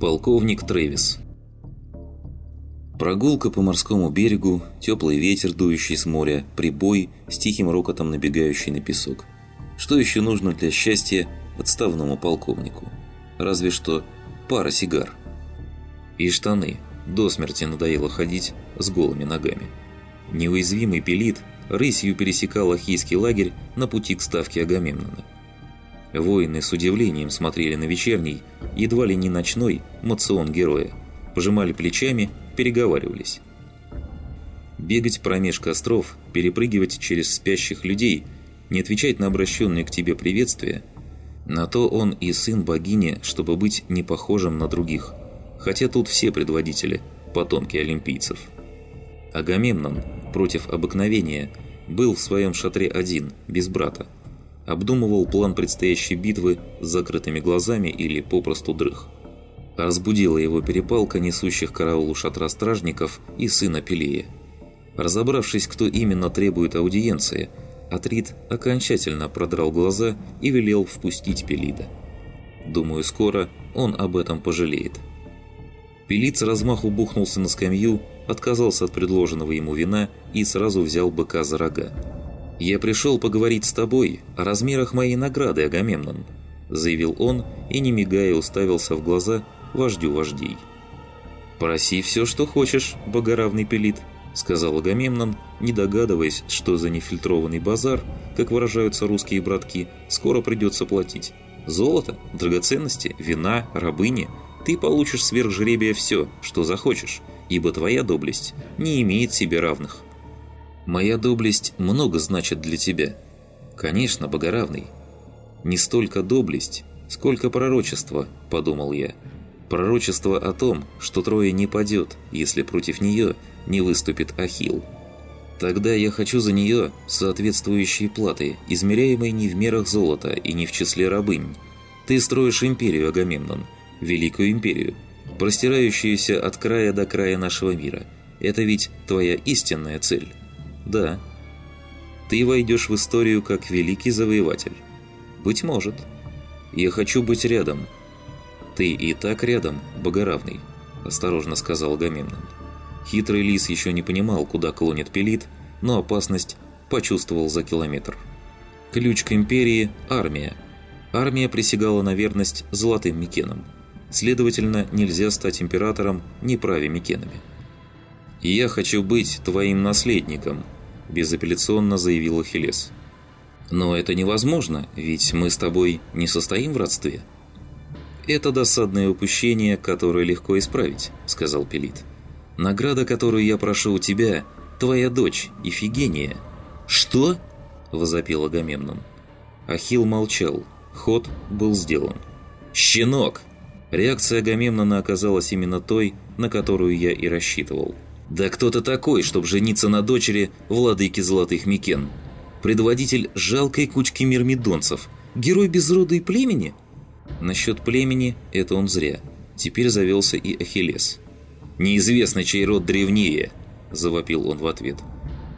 Полковник Трэвис Прогулка по морскому берегу, теплый ветер, дующий с моря, прибой с тихим рокотом набегающий на песок. Что еще нужно для счастья отставному полковнику? Разве что пара сигар. И штаны. До смерти надоело ходить с голыми ногами. Неуязвимый пилит рысью пересекал Ахийский лагерь на пути к ставке Агамемнона. Воины с удивлением смотрели на вечерний, едва ли не ночной, мацион героя. Пожимали плечами, переговаривались. Бегать промеж костров, перепрыгивать через спящих людей, не отвечать на обращенные к тебе приветствия – на то он и сын богини, чтобы быть не похожим на других. Хотя тут все предводители – потомки олимпийцев. Агамемнон, против обыкновения, был в своем шатре один, без брата – обдумывал план предстоящей битвы с закрытыми глазами или попросту дрых. Разбудила его перепалка несущих караулу шатра стражников и сына Пелея. Разобравшись, кто именно требует аудиенции, Атрит окончательно продрал глаза и велел впустить Пелида. Думаю, скоро он об этом пожалеет. Пелид с размаху бухнулся на скамью, отказался от предложенного ему вина и сразу взял быка за рога. «Я пришел поговорить с тобой о размерах моей награды, Агамемнон», заявил он и, не мигая, уставился в глаза вождю вождей. «Проси все, что хочешь, богоравный Пелит», сказал Агамемнон, не догадываясь, что за нефильтрованный базар, как выражаются русские братки, скоро придется платить. Золото, драгоценности, вина, рабыни – ты получишь сверх жребия все, что захочешь, ибо твоя доблесть не имеет себе равных. Моя доблесть много значит для тебя. Конечно, богоравный. Не столько доблесть, сколько пророчество, подумал я. Пророчество о том, что Троя не падет, если против нее не выступит Ахилл. Тогда я хочу за нее соответствующие платы, измеряемые не в мерах золота и не в числе рабынь. Ты строишь империю, Агамемнон, великую империю, простирающуюся от края до края нашего мира. Это ведь твоя истинная цель. Да. Ты войдешь в историю как великий завоеватель. Быть может. Я хочу быть рядом. Ты и так рядом, богоравный, осторожно сказал Агамемнон. Хитрый лис еще не понимал, куда клонит Пелит, но опасность почувствовал за километр. Ключ к империи – армия. Армия присягала на верность золотым Микенам. Следовательно, нельзя стать императором, не праве Микенами. «Я хочу быть твоим наследником», безапелляционно заявил Ахиллес. «Но это невозможно, ведь мы с тобой не состоим в родстве». «Это досадное упущение, которое легко исправить», — сказал Пелит. «Награда, которую я прошу у тебя, твоя дочь, Ифигения». «Что?» — возопил Агамемнон. Ахилл молчал. Ход был сделан. «Щенок!» Реакция Агамемнона оказалась именно той, на которую я и рассчитывал. Да кто ты такой, чтобы жениться на дочери владыки Золотых Микен? Предводитель жалкой кучки мирмидонцев? Герой без рода и племени? Насчет племени это он зря. Теперь завелся и Ахиллес. «Неизвестно, чей род древнее», – завопил он в ответ.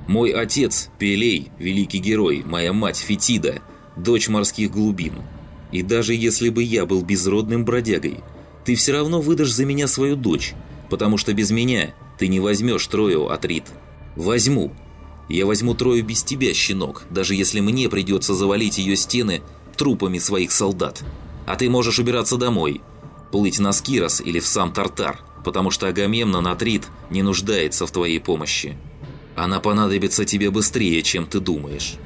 «Мой отец – Пелей, великий герой, моя мать – Фетида, дочь морских глубин. И даже если бы я был безродным бродягой, ты все равно выдашь за меня свою дочь, потому что без меня ты не возьмешь Трою, Атрит. Возьму. Я возьму Трою без тебя, щенок, даже если мне придется завалить ее стены трупами своих солдат. А ты можешь убираться домой, плыть на Скирос или в сам Тартар, потому что Агамемнон Атрит не нуждается в твоей помощи. Она понадобится тебе быстрее, чем ты думаешь».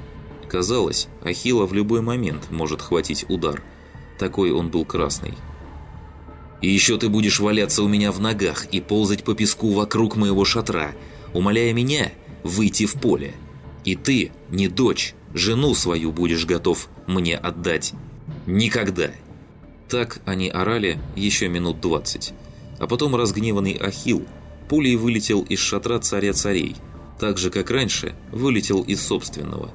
Казалось, Ахилла в любой момент может хватить удар. Такой он был красный. И еще ты будешь валяться у меня в ногах и ползать по песку вокруг моего шатра, умоляя меня выйти в поле. И ты, не дочь, жену свою будешь готов мне отдать. Никогда!» Так они орали еще минут двадцать. А потом разгневанный Ахил пулей вылетел из шатра царя царей, так же, как раньше, вылетел из собственного.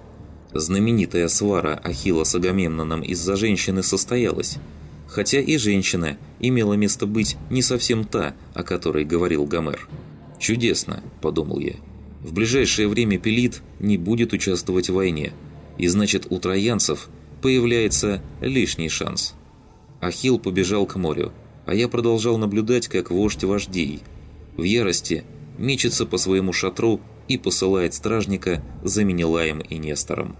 Знаменитая свара Ахилла с Агамемноном из-за женщины состоялась, хотя и женщина имела место быть не совсем та, о которой говорил Гомер. «Чудесно», – подумал я. «В ближайшее время Пелит не будет участвовать в войне, и значит у троянцев появляется лишний шанс». Ахилл побежал к морю. а я продолжал наблюдать, как вождь вождей в ярости мечется по своему шатру и посылает стражника за Менелаем и Нестором.